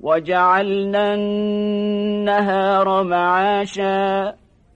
وجعلنا النهار معاشا